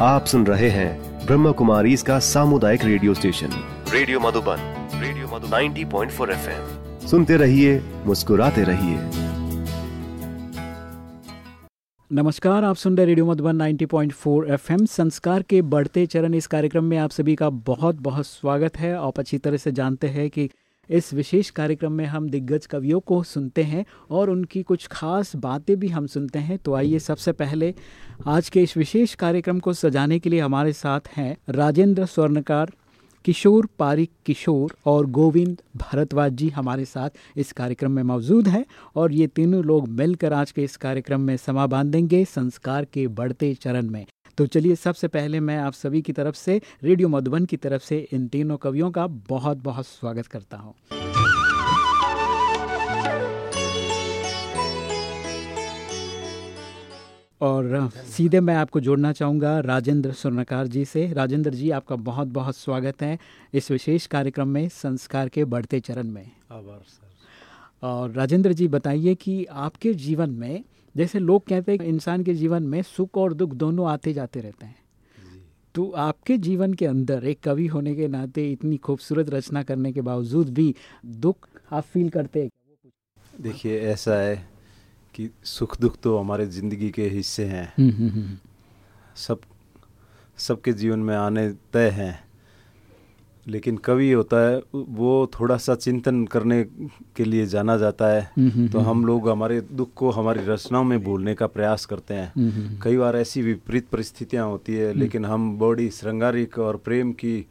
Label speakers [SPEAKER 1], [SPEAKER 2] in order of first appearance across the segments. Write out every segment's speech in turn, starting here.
[SPEAKER 1] आप सुन रहे हैं ब्रह्म कुमारी इसका सामुदायिक radio station. Radio Madhuban radio Madhu 90.4 FM. सुनते रहिए मुस्कुराते रहिए।
[SPEAKER 2] नमस्कार आप सुन रहे रेडियो मधुबन 90.4 एफएम। संस्कार के बढ़ते चरण इस कार्यक्रम में आप सभी का बहुत बहुत स्वागत है। आप अच्छी तरह से जानते हैं कि इस विशेष कार्यक्रम में हम दिग्गज कवियों को सुनते हैं और उनकी कुछ खास बातें भी हम सुनते हैं। तो आइए सबसे पहले आज के इस विशेष कार्यक्रम को सजाने के लिए हमारे साथ हैं राजेंद्र स्वर्णकार, किशोर पारिक किशोर और गोविंद भारद्वाज जी हमारे साथ इस कार्यक्रम में मौजूद हैं और ये तीनों लोग मिलकर आज के इस कार्यक्रम में समा बांधेंगे संस्कार के बढ़ते चरण में। तो चलिए सबसे पहले मैं आप सभी की तरफ़ से रेडियो मधुबन की तरफ़ से इन तीनों कवियों का बहुत बहुत स्वागत करता हूँ। और सीधे मैं आपको जोड़ना चाहूँगा राजेंद्र स्वर्णकार जी से। राजेंद्र जी आपका बहुत बहुत स्वागत है इस विशेष कार्यक्रम में संस्कार के बढ़ते चरण में।
[SPEAKER 3] आभार सर।
[SPEAKER 2] और राजेंद्र जी बताइए कि आपके जीवन में जैसे लोग कहते हैं इंसान के जीवन में सुख और दुख दोनों आते जाते रहते हैं। तो आपके जीवन के अंदर एक कवि होने के नाते इतनी खूबसूरत रचना करने के बावजूद भी दुख आप फील करते हैं?
[SPEAKER 3] देखिए ऐसा है कि सुख दुख तो हमारे ज़िंदगी के हिस्से हैं।
[SPEAKER 2] हम्म, हम्म, हम्म।
[SPEAKER 3] सब सबके जीवन में आने तय हैं। लेकिन कवि होता है वो थोड़ा सा चिंतन करने के लिए जाना जाता है। तो हम लोग हमारे दुख को हमारी रचनाओं में भूलने का प्रयास करते हैं। कई बार ऐसी विपरीत परिस्थितियाँ होती है लेकिन हम बॉडी श्रृंगारिक और प्रेम की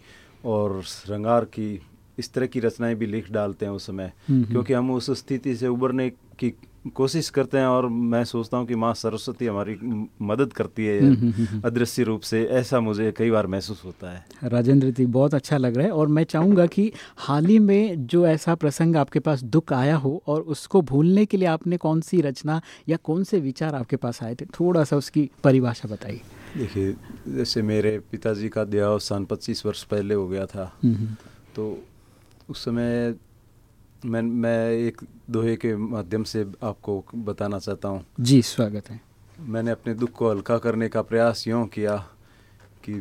[SPEAKER 3] और श्रृंगार की इस तरह की रचनाएँ भी लिख डालते हैं उस समय। क्योंकि हम उस स्थिति से उबरने की कोशिश करते हैं और मैं सोचता हूँ कि माँ सरस्वती हमारी मदद करती है अदृश्य रूप से। ऐसा मुझे कई बार महसूस होता है।
[SPEAKER 2] राजेंद्र जी बहुत अच्छा लग रहा है और मैं चाहूँगा कि हाल ही में जो ऐसा प्रसंग आपके पास दुख आया हो और उसको भूलने के लिए आपने कौन सी रचना या कौन से विचार आपके पास आए थे? थोड़ा सा उसकी परिभाषा बताइए।
[SPEAKER 3] देखिए जैसे मेरे पिताजी का देहावसान पच्चीस वर्ष पहले हो गया था तो उस समय मैं मैं एक दोहे के माध्यम से आपको बताना चाहता हूँ।
[SPEAKER 2] जी स्वागत है।
[SPEAKER 3] मैंने अपने दुख को हल्का करने का प्रयास यूँ किया कि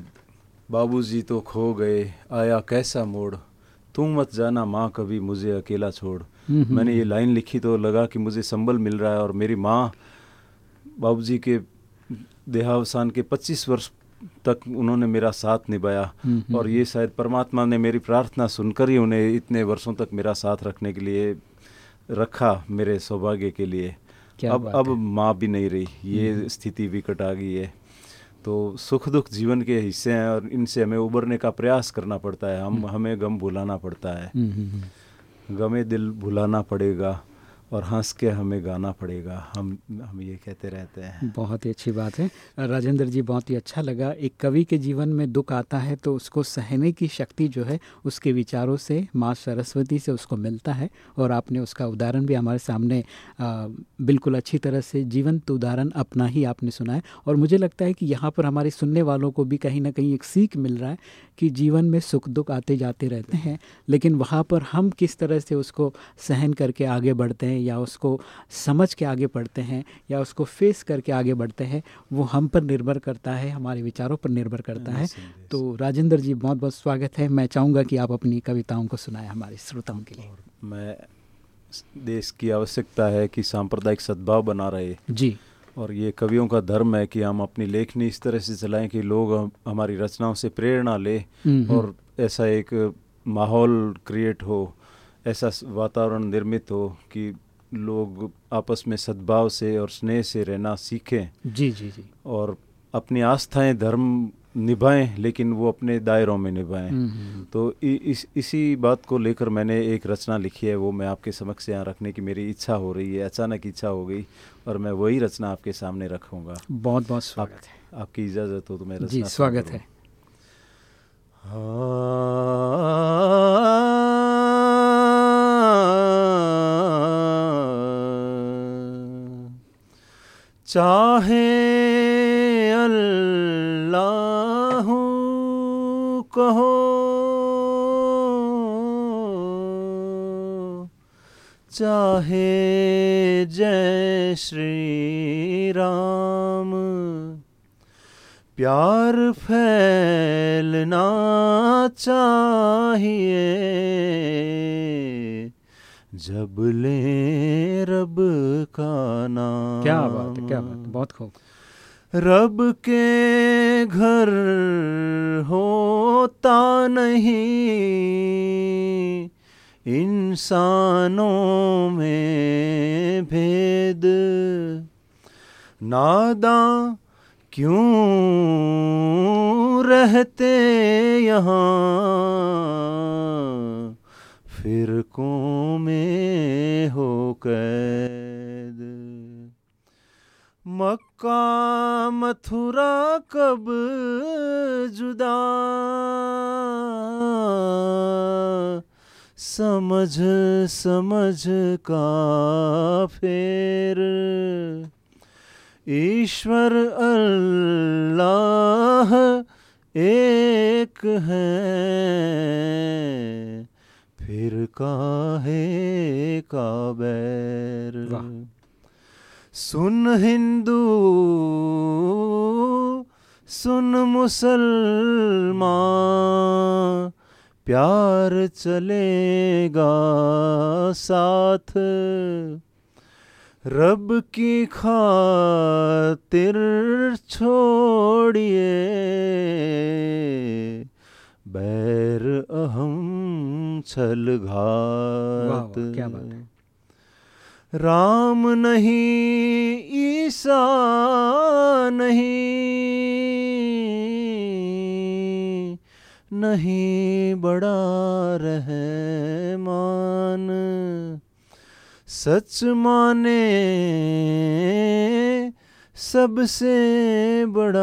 [SPEAKER 3] बाबूजी तो खो गए आया कैसा मोड़? तुम मत जाना माँ कभी मुझे अकेला छोड़। मैंने ये लाइन लिखी तो लगा कि मुझे संबल मिल रहा है और मेरी माँ बाबूजी के देहावसान के 25 वर्ष तक उन्होंने मेरा साथ निभाया और ये शायद परमात्मा ने मेरी प्रार्थना सुनकर ही उन्हें इतने वर्षों तक मेरा साथ रखने के लिए रखा मेरे सौभाग्य के लिए। अब अब माँ भी नहीं रही ये स्थिति विकट आ गई है। तो सुख दुख जीवन के हिस्से हैं और इनसे हमें उबरने का प्रयास करना पड़ता है। हम हमें गम भुलाना पड़ता है। गमे दिल भुलाना पड़ेगा। और हंस के हमें गाना पड़ेगा। हम हम ये कहते रहते हैं।
[SPEAKER 2] बहुत ही अच्छी बात है। राजेंद्र जी बहुत ही अच्छा लगा। एक कवि के जीवन में दुख आता है तो उसको सहने की शक्ति जो है उसके विचारों से माँ सरस्वती से उसको मिलता है और आपने उसका उदाहरण भी हमारे सामने आ, बिल्कुल अच्छी तरह से जीवंत उदाहरण अपना ही आपने सुना है और मुझे लगता है कि यहाँ पर हमारे सुनने वालों को भी कहीं ना कहीं एक सीख मिल रहा है कि जीवन में सुख दुख आते जाते रहते हैं लेकिन वहाँ पर हम किस तरह से उसको सहन करके आगे बढ़ते हैं या उसको समझ के आगे बढ़ते हैं या उसको फेस करके आगे बढ़ते हैं वो हम पर निर्भर करता है हमारे विचारों पर निर्भर करता है। तो राजेंद्र जी बहुत बहुत स्वागत है। मैं चाहूँगा कि आप अपनी कविताओं को सुनाएँ हमारे श्रोताओं के लिए।
[SPEAKER 3] मैं देश की आवश्यकता है कि सांप्रदायिक सद्भाव बना रहे।
[SPEAKER 2] जी।
[SPEAKER 3] और ये कवियों का धर्म है कि हम अपनी लेखनी इस तरह से चलाएँ कि लोग हमारी रचनाओं से प्रेरणा ले। और ऐसा एक माहौल क्रिएट हो ऐसा वातावरण निर्मित हो कि लोग आपस में सद्भाव से और स्नेह से रहना सीखें।
[SPEAKER 2] जी जी जी।
[SPEAKER 3] और अपनी आस्थाएँ धर्म निभाएँ लेकिन वो अपने दायरों में निभाएँ। तो इ, इस इसी बात को लेकर मैंने एक रचना लिखी है वो मैं आपके समक्ष यहाँ रखने की मेरी इच्छा हो रही है अचानक इच्छा हो गई और मैं वही रचना आपके सामने रखूँगा।
[SPEAKER 2] बहुत बहुत स्वागत
[SPEAKER 3] आप, है। आपकी इजाज़त हो तो मैं
[SPEAKER 2] जी स्वागत है।
[SPEAKER 3] चाहे अल्लाह कहो। चाहे जय श्री राम।
[SPEAKER 4] प्यार फैलना चाहिए। जब ले रब का नाम।
[SPEAKER 2] क्या बात है क्या बात है बहुत खूब।
[SPEAKER 4] रब के घर होता नहीं इंसानों में भेद। नादा क्यों रहते यहाँ? फिरकों में हो कैद। मक्का मथुरा कब जुदा। समझ समझ का फेर। ईश्वर अल्लाह एक है। फिर काहे का बैर। सुन हिंदू सुन मुसलमान प्यार चलेगा साथ रब की खातिर छोड़िए बैर अहम छल घात
[SPEAKER 2] क्या बात है।
[SPEAKER 4] राम नहीं ईसा नहीं नहीं बड़ा रहमान सच माने सबसे बड़ा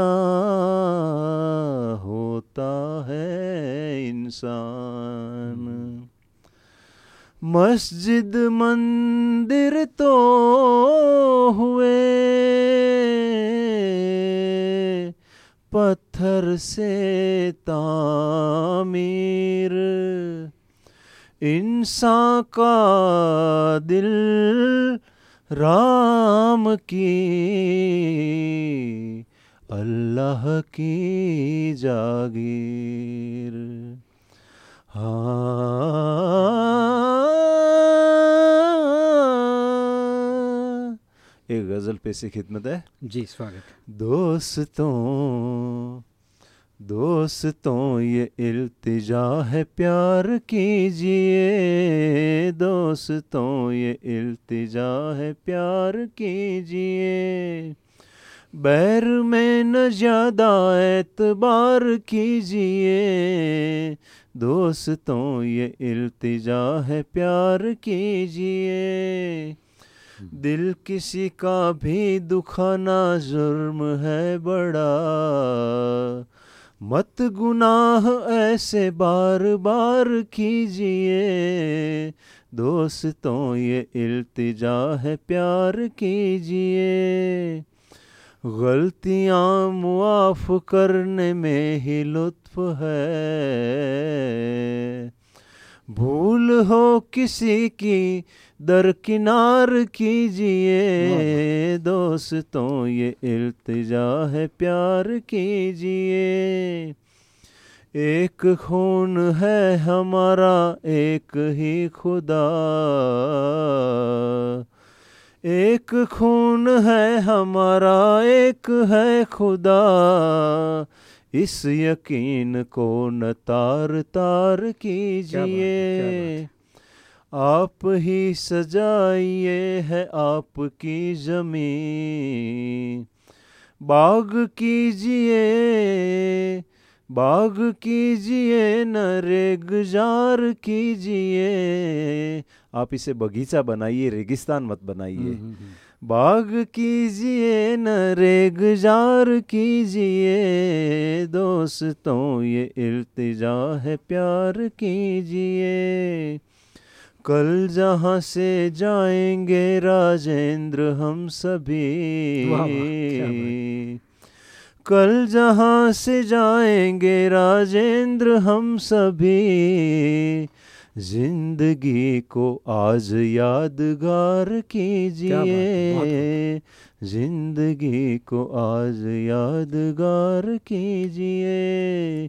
[SPEAKER 4] होता है इंसान। मस्जिद मंदिर तो हुए, पत्थर से तामीर। इंसान का दिल राम की अल्लाह की जागीर। हाँ। एक गज़ल पेशी खिदमत है।
[SPEAKER 2] जी स्वागत।
[SPEAKER 4] दोस्तों दोस्तों, ये इल्तिजा है प्यार कीजिए। दोस्तों, ये इल्तिजा है प्यार कीजिए। बैर में न ज़्यादा एतबार कीजिए। दोस्तों, ये इल्तिजा है प्यार कीजिए। दिल किसी का भी दुखाना जुर्म है बड़ा। मत गुनाह ऐसे बार बार कीजिए। दोस्तों, ये इल्तिजा है प्यार कीजिए। गलतियाँ मुआफ करने में ही लुत्फ है। भूल हो किसी की दरकिनार कीजिए। दोस्तों, ये इल्तिजा है, प्यार कीजिए। एक खून है हमारा, एक ही खुदा। एक खून है हमारा, एक है खुदा। इस यकीन को न तार तार कीजिए। आप ही सजाइए है आपकी ज़मीन। बाग कीजिए बाग कीजिए न रेगजार कीजिए। आप इसे बगीचा बनाइए रेगिस्तान मत बनाइए। बाग कीजिए न रे गुजार कीजिए दोस्तों ये इल्तिजा है प्यार कीजिए। कल जहाँ से जाएँगे राजेंद्र हम सभी। कल जहाँ से जाएँगे राजेंद्र हम सभी। ज़िंदगी को आज यादगार कीजिए। ज़िंदगी को आज यादगार कीजिए।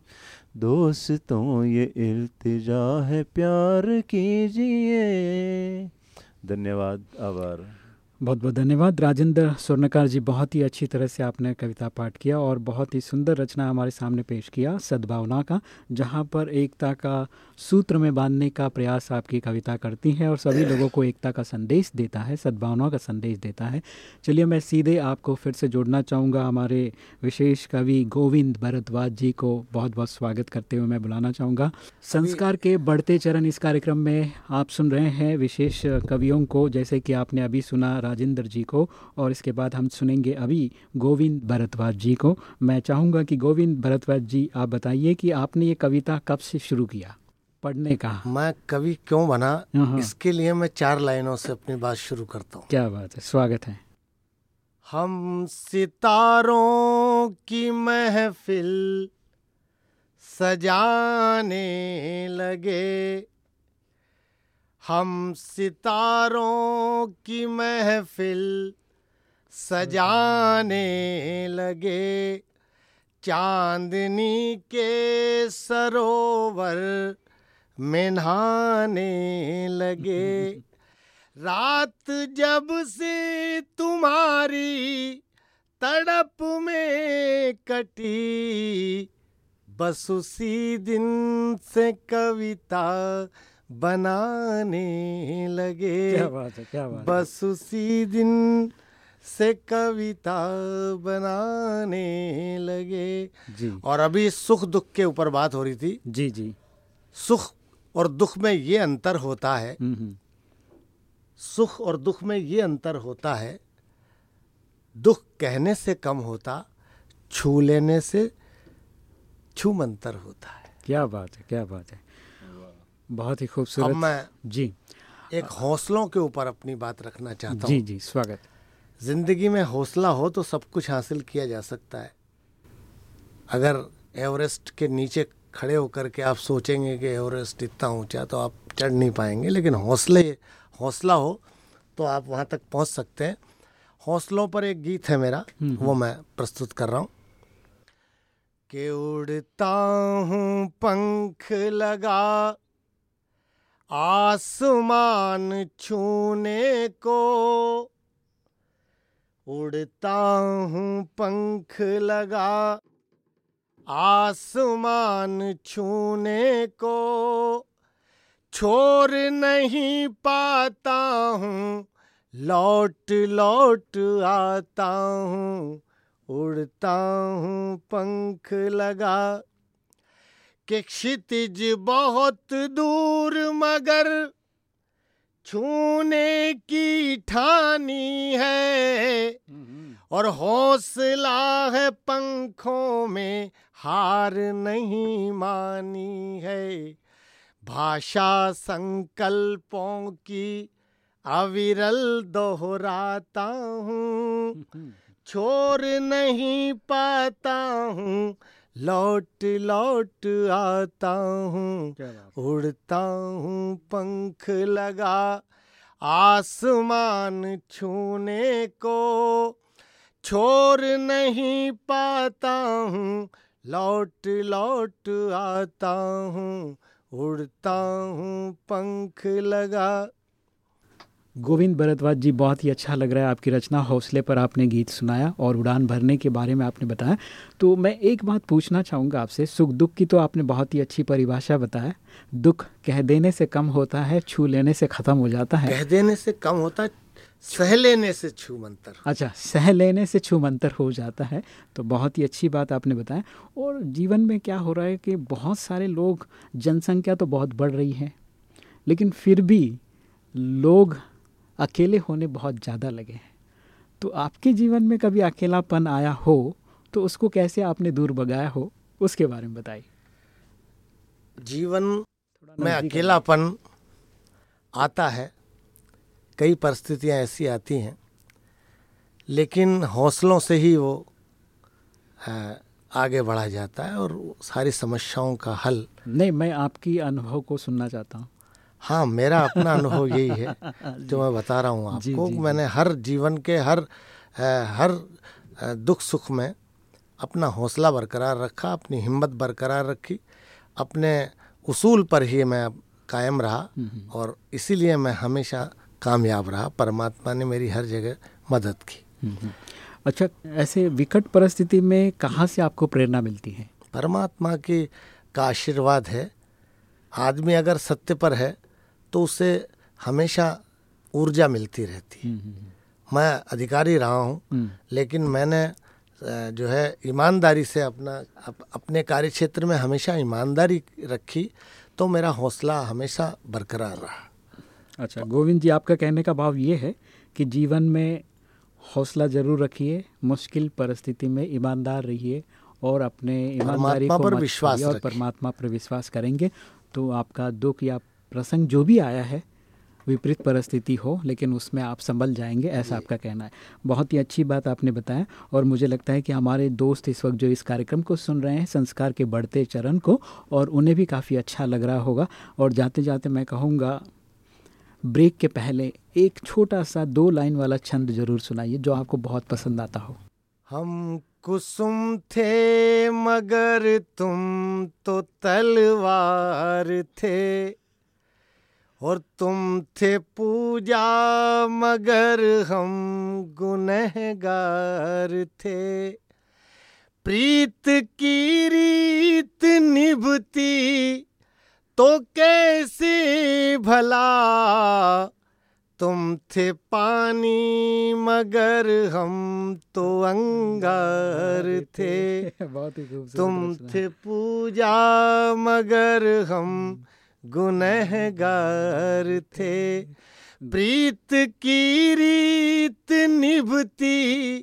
[SPEAKER 4] दोस्तों ये इल्तिजा है प्यार कीजिए। धन्यवाद आभार।
[SPEAKER 2] बहुत बहुत धन्यवाद। राजेंद्र स्वर्णकार जी बहुत ही अच्छी तरह से आपने कविता पाठ किया और बहुत ही सुंदर रचना हमारे सामने पेश किया सद्भावना का जहाँ पर एकता का सूत्र में बांधने का प्रयास आपकी कविता करती हैं और सभी लोगों को एकता का संदेश देता है सद्भावना का संदेश देता है। चलिए मैं सीधे आपको फिर से जोड़ना चाहूँगा। हमारे विशेष कवि गोविंद भरद्वाज जी को बहुत बहुत स्वागत करते हुए मैं बुलाना चाहूँगा। संस्कार के बढ़ते चरण इस कार्यक्रम में आप सुन रहे हैं विशेष कवियों को, जैसे कि आपने अभी सुना राजेंद्र जी को और इसके बाद हम सुनेंगे अभी गोविंद भरद्वाज जी को। मैं चाहूँगा कि गोविंद भरद्वाज जी, आप बताइए कि आपने ये कविता कब से शुरू किया? पढ़ने का।
[SPEAKER 5] मैं कवि क्यों बना? हाँ। इसके लिए मैं चार लाइनों से अपनी बात शुरू करता हूँ।
[SPEAKER 2] क्या बात है स्वागत है।
[SPEAKER 5] हम सितारों की महफिल सजाने लगे। हम सितारों की महफिल सजाने लगे। चांदनी के सरोवर में नहाने लगे। रात जब से तुम्हारी तड़प में कटी बस उसी दिन से कविता बनाने लगे।
[SPEAKER 2] क्या बात है क्या बात
[SPEAKER 5] बस उसी दिन से कविता बनाने लगे।
[SPEAKER 2] जी।
[SPEAKER 5] और अभी सुख दुख के ऊपर बात हो रही थी।
[SPEAKER 2] जी जी।
[SPEAKER 5] सुख और दुख में ये अंतर होता है।
[SPEAKER 2] हम्म, हम्म।
[SPEAKER 5] सुख और दुख में ये अंतर होता है दुख कहने से कम होता छू लेने से छू मंतर होता है।
[SPEAKER 2] क्या बात है क्या बात है। बहुत ही खूबसूरत।
[SPEAKER 5] अब मैं
[SPEAKER 2] जी।
[SPEAKER 5] एक हौसलों के ऊपर अपनी बात रखना चाहता
[SPEAKER 2] हूँ।
[SPEAKER 5] जी
[SPEAKER 2] जी स्वागत।
[SPEAKER 5] ज़िंदगी में हौसला हो तो सब कुछ हासिल किया जा सकता है। अगर एवरेस्ट के नीचे खड़े होकर के आप सोचेंगे कि एवरेस्ट इतना ऊँचा तो आप चढ़ नहीं पाएँगे लेकिन हौसले हौसला हो तो आप वहाँ तक पहुँच सकते हैं। हौसलों पर एक गीत है मेरा
[SPEAKER 2] हम्म,
[SPEAKER 5] वो
[SPEAKER 2] हम्म।
[SPEAKER 5] मैं प्रस्तुत कर रहा हूँ। कि उड़ता हूँ पंख लगा आसमान छूने को उड़ता हूँ पंख लगा। आसमान छूने को छोड़ नहीं पाता हूँ। लौट लौट आता हूँ। उड़ता हूँ पंख लगा कि क्षितिज बहुत दूर मगर छूने की ठानी है। और हौसला है पंखों में हार नहीं मानी है। भाषा संकल्पों की अविरल दोहराता हूँ। छोड़ नहीं पाता हूँ। लौट लौट आता हूँ। उड़ता हूँ पंख लगा आसमान छूने को। छोड़ नहीं पाता हूँ। लौट लौट आता हूँ उड़ता हूँ पंख लगा।
[SPEAKER 2] गोविंद भरद्वाज जी बहुत ही अच्छा लग रहा है आपकी रचना हौसले पर आपने गीत सुनाया और उड़ान भरने के बारे में आपने बताया। तो मैं एक बात पूछना चाहूँगा आपसे सुख दुख की तो आपने बहुत ही अच्छी परिभाषा बताया। दुख कह देने से कम होता है छू लेने से ख़त्म हो जाता है।
[SPEAKER 5] कह देने से कम होता है सह लेने से छू मंतर।
[SPEAKER 2] अच्छा सह लेने से छू मंतर हो जाता है तो बहुत ही अच्छी बात आपने बताया। और जीवन में क्या हो रहा है कि बहुत सारे लोग जनसंख्या तो बहुत बढ़ रही है लेकिन फिर भी लोग अकेले होने बहुत ज़्यादा लगे हैं। तो आपके जीवन में कभी अकेलापन आया हो तो उसको कैसे आपने दूर भगाया हो उसके बारे में बताइए।
[SPEAKER 5] जीवन में अकेलापन आता है कई परिस्थितियाँ ऐसी आती हैं लेकिन हौसलों से ही वो आगे बढ़ा जाता है और सारी समस्याओं का हल।
[SPEAKER 2] नहीं मैं आपकी अनुभव को सुनना चाहता हूँ।
[SPEAKER 5] हाँ मेरा अपना अनुभव यही है जो मैं बता रहा हूँ आपको।
[SPEAKER 2] जी, जी,
[SPEAKER 5] मैंने हर जीवन के हर हर दुख सुख में अपना हौसला बरकरार रखा अपनी हिम्मत बरकरार रखी। अपने उसूल पर ही मैं कायम रहा और इसीलिए मैं हमेशा कामयाब रहा परमात्मा ने मेरी हर जगह मदद की।
[SPEAKER 2] अच्छा ऐसे विकट परिस्थिति में कहाँ से आपको प्रेरणा मिलती है?
[SPEAKER 5] परमात्मा की का आशीर्वाद है। आदमी अगर सत्य पर है तो उसे हमेशा ऊर्जा मिलती रहती है। मैं अधिकारी रहा हूँ लेकिन मैंने जो है ईमानदारी से अपना अप, अपने कार्य क्षेत्र में हमेशा ईमानदारी रखी तो मेरा हौसला हमेशा बरकरार रहा।
[SPEAKER 2] अच्छा गोविंद जी आपका कहने का भाव ये है कि जीवन में हौसला ज़रूर रखिए मुश्किल परिस्थिति में ईमानदार रहिए और अपने ईमानदारी को पर विश्वास और परमात्मा पर विश्वास करेंगे। तो आपका दुख या प्रसंग जो भी आया है विपरीत परिस्थिति हो लेकिन उसमें आप संभल जाएँगे ऐसा आपका कहना है। बहुत ही अच्छी बात आपने बताया और मुझे लगता है कि हमारे दोस्त इस वक्त जो इस कार्यक्रम को सुन रहे हैं संस्कार के बढ़ते चरण को और उन्हें भी काफ़ी अच्छा लग रहा होगा। और जाते जाते मैं कहूँगा ब्रेक के पहले एक छोटा सा दो लाइन वाला छंद ज़रूर सुनाइए जो आपको बहुत पसंद आता हो।
[SPEAKER 5] हम कुसुम थे, मगर तुम तो तलवार थे। और तुम थे पूजा, मगर हम गुनहगार थे। प्रीत की रीत निभती तो कैसे भला? तुम थे पानी मगर हम तो अंगार थे। बहुत ही तुम थे पूजा मगर हम गुनहगार थे। प्रीत की रीत निभती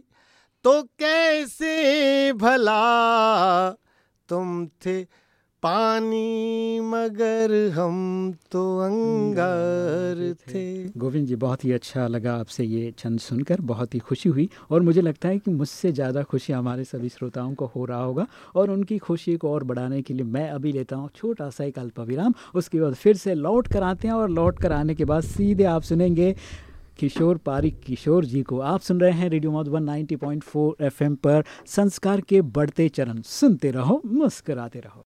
[SPEAKER 5] तो कैसे भला? तुम थे पानी मगर हम तो अंगार थे।
[SPEAKER 2] गोविंद जी बहुत ही अच्छा लगा आपसे ये छंद सुनकर बहुत ही खुशी हुई और मुझे लगता है कि मुझसे ज़्यादा खुशी हमारे सभी श्रोताओं को हो रहा होगा और उनकी खुशी को और बढ़ाने के लिए मैं अभी लेता हूँ छोटा सा एक अल्प विराम उसके बाद फिर से लौट कर आते हैं और लौट कर आने के बाद सीधे आप सुनेंगे किशोर पारिक किशोर जी को। आप सुन रहे हैं रेडियो मधुबन 90.4 एफएम पर संस्कार के बढ़ते चरण। सुनते रहो मुस्कराते रहो।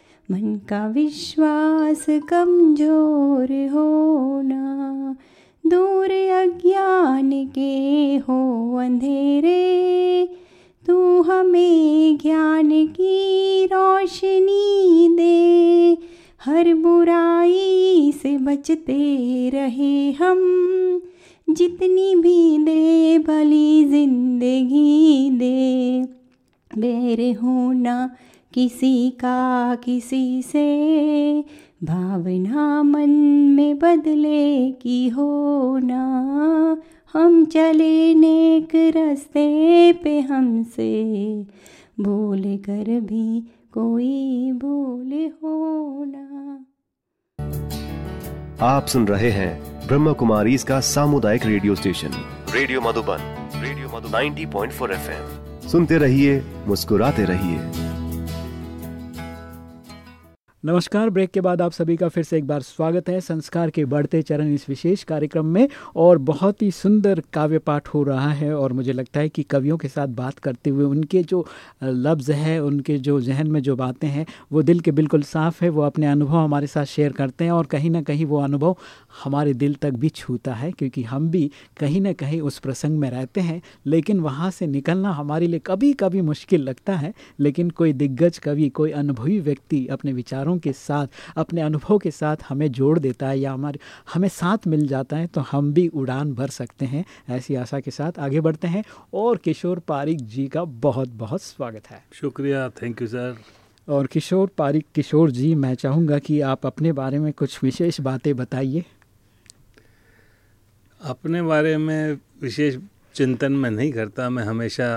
[SPEAKER 6] मन का विश्वास कमज़ोर होना, दूर अज्ञान के हो अंधेरे। तू हमें ज्ञान की रोशनी दे, हर बुराई से बचते रहे हम। जितनी भी दे, भली ज़िंदगी दे बेर होना किसी का किसी से भावना मन में बदले की होना हम चले नेक रास्ते पे हमसे, भूल कर भी कोई भूल होना
[SPEAKER 1] आप सुन रहे हैं ब्रह्म कुमारी इसका सामुदायिक radio station, radio Madhuban, radio Madhu 90.4 FM. सुनते रहिए, मुस्कुराते रहिए।
[SPEAKER 2] नमस्कार, ब्रेक के बाद आप सभी का फिर से एक बार स्वागत है संस्कार के बढ़ते चरण इस विशेष कार्यक्रम में और बहुत ही सुंदर काव्य पाठ हो रहा है और मुझे लगता है कि कवियों के साथ बात करते हुए उनके जो लफ्ज़ है, उनके जो जहन में जो बातें हैं, वो दिल के बिल्कुल साफ़ है, वो अपने अनुभव हमारे साथ शेयर करते हैं और कहीं ना कहीं वो अनुभव हमारे दिल तक भी छूता है क्योंकि हम भी कहीं ना कहीं उस प्रसंग में रहते हैं, लेकिन वहाँ से निकलना हमारे लिए कभी कभी मुश्किल लगता है, लेकिन कोई दिग्गज कवि, कोई अनुभवी व्यक्ति अपने विचारों विचारों के साथ अपने अनुभव के साथ हमें जोड़ देता है या हमारे हमें साथ मिल जाता है तो हम भी उड़ान भर सकते हैं। ऐसी आशा के साथ आगे बढ़ते हैं और किशोर पारिक जी का बहुत बहुत स्वागत है।
[SPEAKER 4] शुक्रिया थैंक यू सर
[SPEAKER 2] और किशोर पारिक किशोर जी मैं चाहूँगा कि आप अपने बारे में कुछ विशेष बातें बताइए।
[SPEAKER 4] अपने बारे में विशेष चिंतन में नहीं करता मैं हमेशा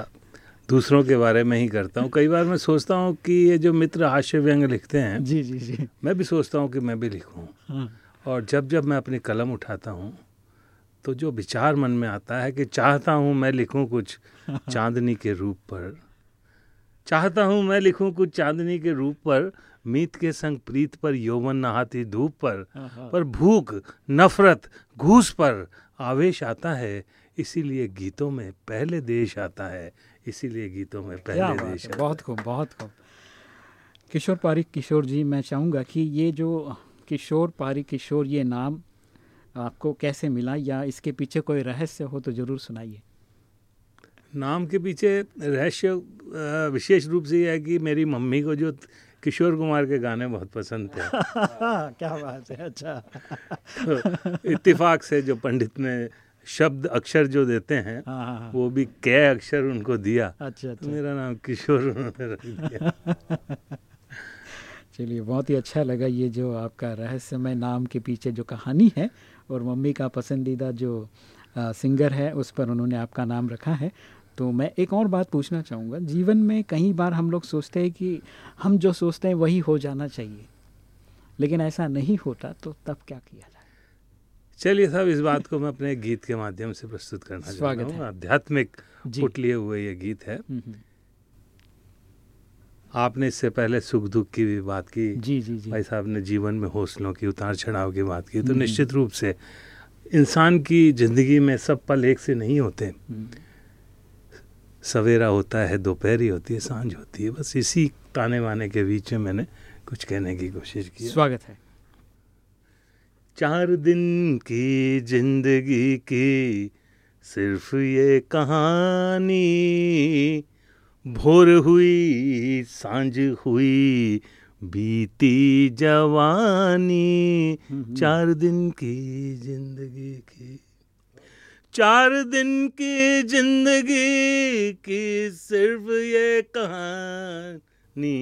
[SPEAKER 7] दूसरों के बारे में ही करता हूँ। कई बार मैं सोचता हूँ कि ये जो मित्र हास्य व्यंग लिखते हैं
[SPEAKER 2] जी जी जी।
[SPEAKER 7] मैं भी सोचता हूँ कि मैं भी लिखूँ।
[SPEAKER 2] हाँ।
[SPEAKER 7] और जब जब मैं अपनी कलम उठाता हूँ तो जो विचार मन में आता है कि चाहता हूँ मैं लिखूँ कुछ चांदनी के रूप पर चाहता हूँ मैं लिखूँ कुछ चांदनी के रूप पर मीत के संग प्रीत पर यौवन नहाती धूप पर
[SPEAKER 2] हाँ।
[SPEAKER 7] पर भूख नफरत घूस पर आवेश आता है इसीलिए गीतों में पहले देश आता है। इसीलिए गीतों में पहले देश
[SPEAKER 2] बहुत खूब बहुत खूब। किशोर पारिक किशोर जी मैं चाहूँगा कि ये जो किशोर पारिक किशोर ये नाम आपको कैसे मिला या इसके पीछे कोई रहस्य हो तो ज़रूर सुनाइए।
[SPEAKER 7] नाम के पीछे रहस्य विशेष रूप से यह है कि मेरी मम्मी को जो किशोर कुमार के गाने बहुत पसंद थे।
[SPEAKER 2] क्या बात है अच्छा।
[SPEAKER 7] तो इत्तेफाक से जो पंडित ने शब्द अक्षर जो देते हैं
[SPEAKER 2] हाँ हाँ हाँ।
[SPEAKER 7] वो भी कै अक्षर उनको दिया।
[SPEAKER 2] अच्छा
[SPEAKER 7] तो
[SPEAKER 2] अच्छा
[SPEAKER 7] मेरा नाम किशोर उन्होंने रख दिया
[SPEAKER 2] चलिए बहुत ही अच्छा लगा ये जो आपका रहस्यमय नाम के पीछे जो कहानी है और मम्मी का पसंदीदा जो आ, सिंगर है उस पर उन्होंने आपका नाम रखा है। तो मैं एक और बात पूछना चाहूँगा जीवन में कई बार हम लोग सोचते हैं कि हम जो सोचते हैं वही हो जाना चाहिए लेकिन ऐसा नहीं होता तो तब क्या किया
[SPEAKER 7] चलिए साहब इस बात को मैं अपने गीत के माध्यम से प्रस्तुत करना चाहता हूँ। आध्यात्मिक फुट लिए हुए ये गीत है।
[SPEAKER 2] हम्म, हम्म।
[SPEAKER 7] आपने इससे पहले सुख दुख की भी बात की
[SPEAKER 2] जी जी जी।
[SPEAKER 7] भाई साहब ने जीवन में हौसलों की उतार चढ़ाव की बात की तो
[SPEAKER 2] हम्म।
[SPEAKER 7] निश्चित रूप से इंसान की ज़िंदगी में सब पल एक से नहीं होते। सवेरा होता है दोपहरी होती है साँझ होती है बस इसी ताने वाने के बीच में मैंने कुछ कहने की कोशिश की
[SPEAKER 2] स्वागत है।
[SPEAKER 7] चार दिन की ज़िंदगी की सिर्फ़ ये कहानी। भोर हुई साँझ हुई बीती जवानी। चार दिन की ज़िंदगी की चार दिन की ज़िंदगी की सिर्फ़ ये कहानी।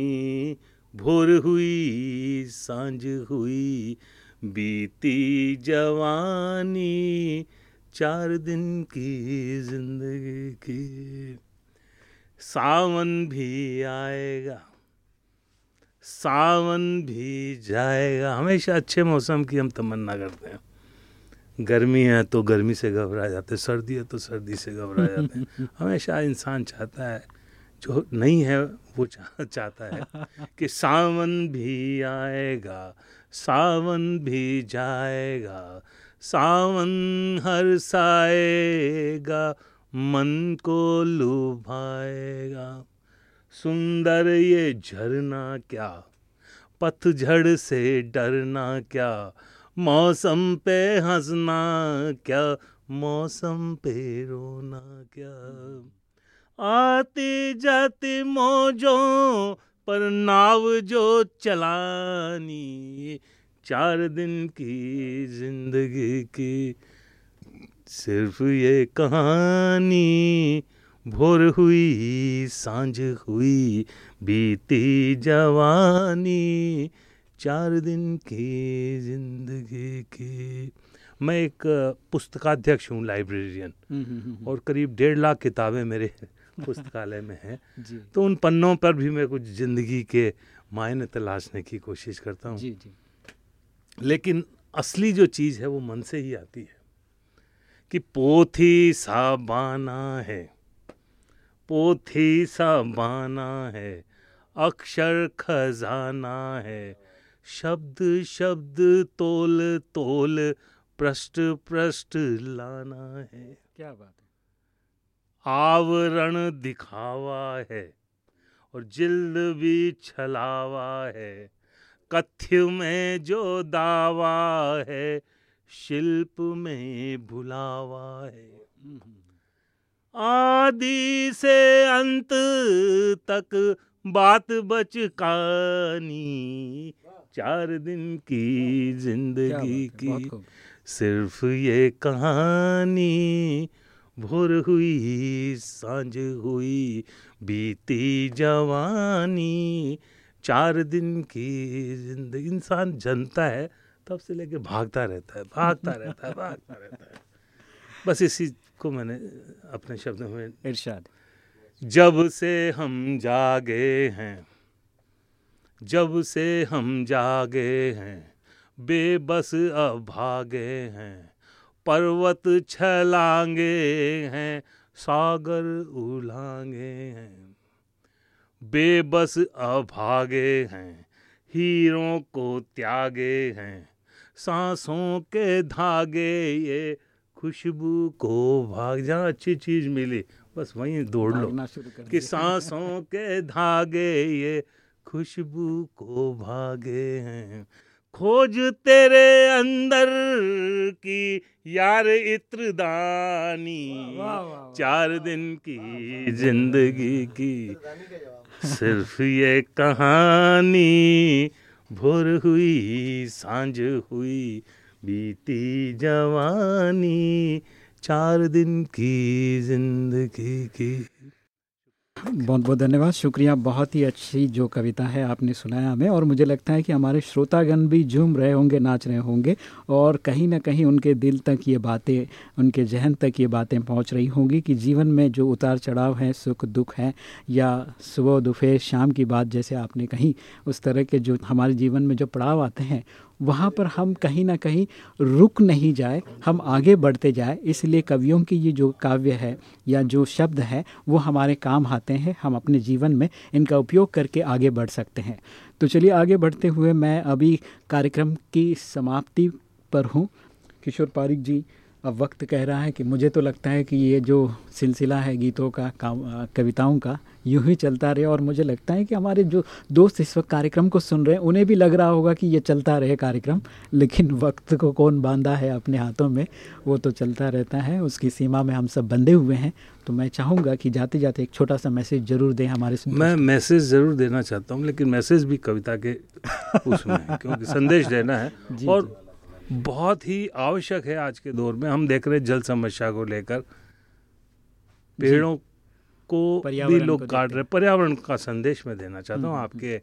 [SPEAKER 7] भोर हुई साँझ हुई बीती जवानी चार दिन की ज़िंदगी की। सावन भी आएगा सावन भी जाएगा। हमेशा अच्छे मौसम की हम तमन्ना करते हैं। गर्मी है तो गर्मी से घबरा जाते हैं सर्दी है तो सर्दी से घबरा जाते हैं। हमेशा इंसान चाहता है जो नहीं है वो चाह, चाहता है कि सावन भी आएगा सावन भी जाएगा, सावन हर साएगा, मन को लुभाएगा। सुंदर ये झरना क्या, पतझड़ से डरना क्या, मौसम पे हंसना क्या, मौसम पे रोना क्या। आती जाती मौजों पर नाव जो चलानी चार दिन की ज़िंदगी की सिर्फ़ ये कहानी। भोर हुई साँझ हुई बीती जवानी चार दिन की ज़िंदगी की। मैं एक पुस्तकाध्यक्ष हूँ लाइब्रेरियन
[SPEAKER 2] हम्म, हम्म, हम्म,
[SPEAKER 7] और करीब डेढ़ लाख किताबें मेरे पुस्तकालय में है। तो उन पन्नों पर भी मैं कुछ ज़िंदगी के मायने तलाशने की कोशिश करता हूँ।
[SPEAKER 2] जी जी।
[SPEAKER 7] लेकिन असली जो चीज़ है वो मन से ही आती है कि पोथी साबाना है। पोथी साबाना है अक्षर खजाना है। शब्द शब्द तोल तोल पृष्ठ पृष्ठ लाना है।
[SPEAKER 2] क्या बात है।
[SPEAKER 7] आवरण दिखावा है और जिल्द भी छलावा है। कथ्य में जो दावा है शिल्प में भुलावा है। आदि से अंत तक बात बच कहानी चार दिन की ज़िंदगी की सिर्फ़ ये कहानी। भोर हुई साँझ हुई बीती जवानी। चार दिन की ज़िंदगी इंसान जनता है तब से लेके भागता रहता है भागता रहता है भागता रहता है। बस इसी को मैंने अपने शब्दों में
[SPEAKER 2] इरशाद।
[SPEAKER 7] जब से हम जागे हैं जब से हम जागे हैं बेबस अभागे हैं। पर्वत छलांगे हैं सागर उलांगे हैं। बेबस अभागे हैं हीरों को त्यागे हैं सांसों के धागे ये खुशबू को भाग जहाँ अच्छी चीज़ मिली बस वहीं दौड़ लो। कि सांसों के धागे ये खुशबू को भागे हैं। खोज तेरे अंदर की यार इत्रदानी चार दिन की ज़िंदगी की। सिर्फ़ ये कहानी भोर हुई साँझ हुई बीती जवानी चार दिन की ज़िंदगी की।
[SPEAKER 2] बहुत बहुत धन्यवाद। शुक्रिया, बहुत ही अच्छी जो कविता है आपने सुनाया हमें और मुझे लगता है कि हमारे श्रोतागण भी झूम रहे होंगे, नाच रहे होंगे और कहीं ना कहीं उनके दिल तक ये बातें, उनके जहन तक ये बातें पहुँच रही होंगी कि जीवन में जो उतार चढ़ाव हैं, सुख दुख हैं या सुबह दोपहर शाम की बात जैसे आपने कहीं, उस तरह के जो हमारे जीवन में जो पड़ाव आते हैं वहाँ पर हम कहीं ना कहीं रुक नहीं जाए, हम आगे बढ़ते जाए। इसलिए कवियों की ये जो काव्य है या जो शब्द है, वो हमारे काम आते हैं। हम अपने जीवन में इनका उपयोग करके आगे बढ़ सकते हैं। तो चलिए आगे बढ़ते हुए मैं अभी कार्यक्रम की समाप्ति पर हूँ। किशोर पारिक जी अब वक्त कह रहा है कि मुझे तो लगता है कि ये जो सिलसिला है गीतों का कविताओं का यूँ ही चलता रहे और मुझे लगता है कि हमारे जो दोस्त इस वक्त कार्यक्रम को सुन रहे हैं उन्हें भी लग रहा होगा कि ये चलता रहे कार्यक्रम लेकिन वक्त को कौन बांधा है अपने हाथों में वो तो चलता रहता है उसकी सीमा में हम सब बंधे हुए हैं। तो मैं चाहूँगा कि जाते जाते एक छोटा सा मैसेज ज़रूर दें हमारे
[SPEAKER 7] मैं मैसेज ज़रूर देना चाहता हूँ लेकिन मैसेज भी कविता के उसमें क्योंकि संदेश देना है। और बहुत ही आवश्यक है आज के दौर में। हम देख रहे हैं जल समस्या को लेकर। पेड़ों को भी लोग काट रहे पर्यावरण का संदेश मैं देना चाहता हूँ हम्म, आपके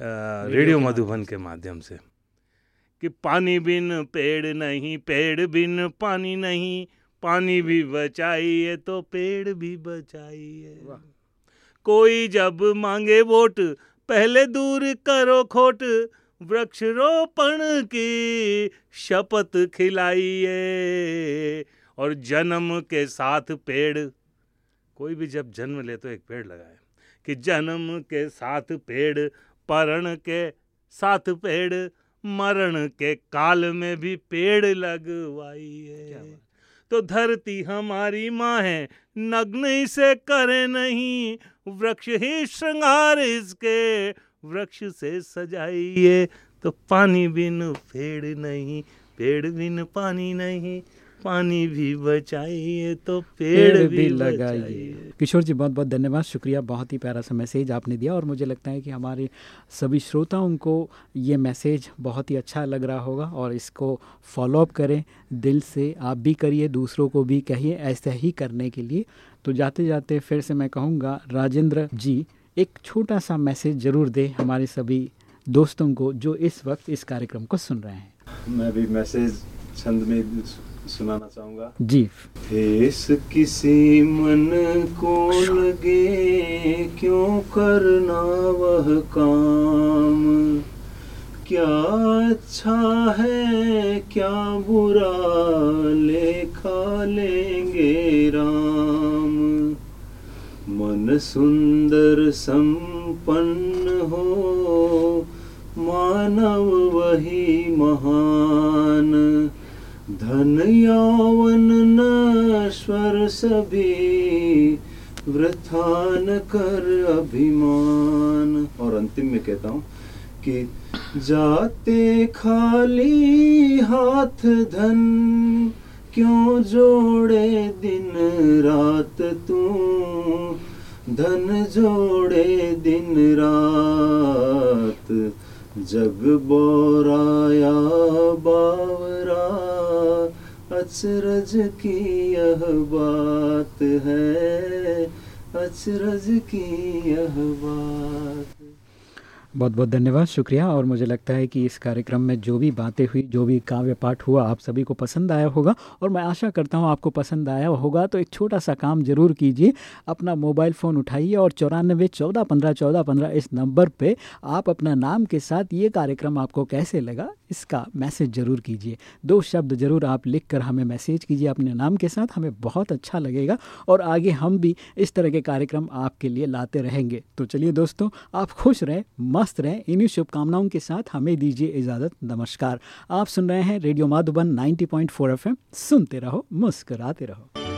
[SPEAKER 7] हम्म। रेडियो मधुबन के माध्यम से। कि पानी बिन पेड़ नहीं पेड़ बिन पानी नहीं पानी भी बचाइए तो पेड़ भी बचाइए। कोई जब मांगे वोट पहले दूर करो खोट वृक्षरोपण की शपथ खिलाइए और जन्म के साथ पेड़। कोई भी जब जन्म ले तो एक पेड़ लगाए कि जन्म के साथ पेड़ परण के साथ पेड़ मरण के काल में भी पेड़ लगवाइए तो धरती हमारी माँ है नग्न इसे करे नहीं वृक्ष ही श्रृंगार इसके वृक्ष से सजाइए। तो पानी बिन पेड़ नहीं पेड़ बिन पानी नहीं पानी भी बचाइए तो पेड़, पेड़ भी लगाइए।
[SPEAKER 2] किशोर जी बहुत बहुत धन्यवाद। शुक्रिया बहुत ही प्यारा सा मैसेज आपने दिया और मुझे लगता है कि हमारे सभी श्रोताओं को ये मैसेज बहुत ही अच्छा लग रहा होगा और इसको फॉलोअप करें दिल से आप भी करिए दूसरों को भी कहिए ऐसे ही करने के लिए। तो जाते जाते फिर से मैं कहूँगा राजेंद्र जी एक छोटा सा मैसेज ज़रूर दे हमारे सभी दोस्तों को जो इस वक्त इस कार्यक्रम को सुन रहे हैं।
[SPEAKER 4] मैं भी मैसेज छंद में सुनाना चाहूँगा।
[SPEAKER 2] जी।
[SPEAKER 4] फेस किसी मन को लगे क्यों करना वह काम? क्या अच्छा है क्या बुरा? लेखा लेंगे राम। सुंदर संपन्न हो, मानव वही महान। धन यौवन नश्वर सभी वृथान कर अभिमान। और अंतिम में कहता हूँ कि जाते खाली हाथ धन, क्यों जोड़े दिन रात तू? धन जोड़े दिन रात, जग बोराया बावरा। अचरज की यह बात है, अचरज की यह बात।
[SPEAKER 2] बहुत बहुत धन्यवाद, शुक्रिया। और मुझे लगता है कि इस कार्यक्रम में जो भी बातें हुई, जो भी काव्य पाठ हुआ, आप सभी को पसंद आया होगा। और मैं आशा करता हूँ आपको पसंद आया होगा तो एक छोटा सा काम ज़रूर कीजिए। अपना मोबाइल फ़ोन उठाइए और चौरानबे चौदह पंद्रह चौदह पंद्रह इस नंबर पे आप अपना नाम के साथ ये कार्यक्रम आपको कैसे लगा, इसका मैसेज ज़रूर कीजिए। दो शब्द ज़रूर आप लिख कर हमें मैसेज कीजिए अपने नाम के साथ, हमें बहुत अच्छा लगेगा। और आगे हम भी इस तरह के कार्यक्रम आपके लिए लाते रहेंगे। तो चलिए दोस्तों, आप खुश रहें मस्त रहें। इन्हीं शुभकामनाओं के साथ हमें दीजिए इजाज़त। नमस्कार। आप सुन रहे हैं रेडियो माधुबन 90.4 एफएम। सुनते रहो, मुस्कराते रहो।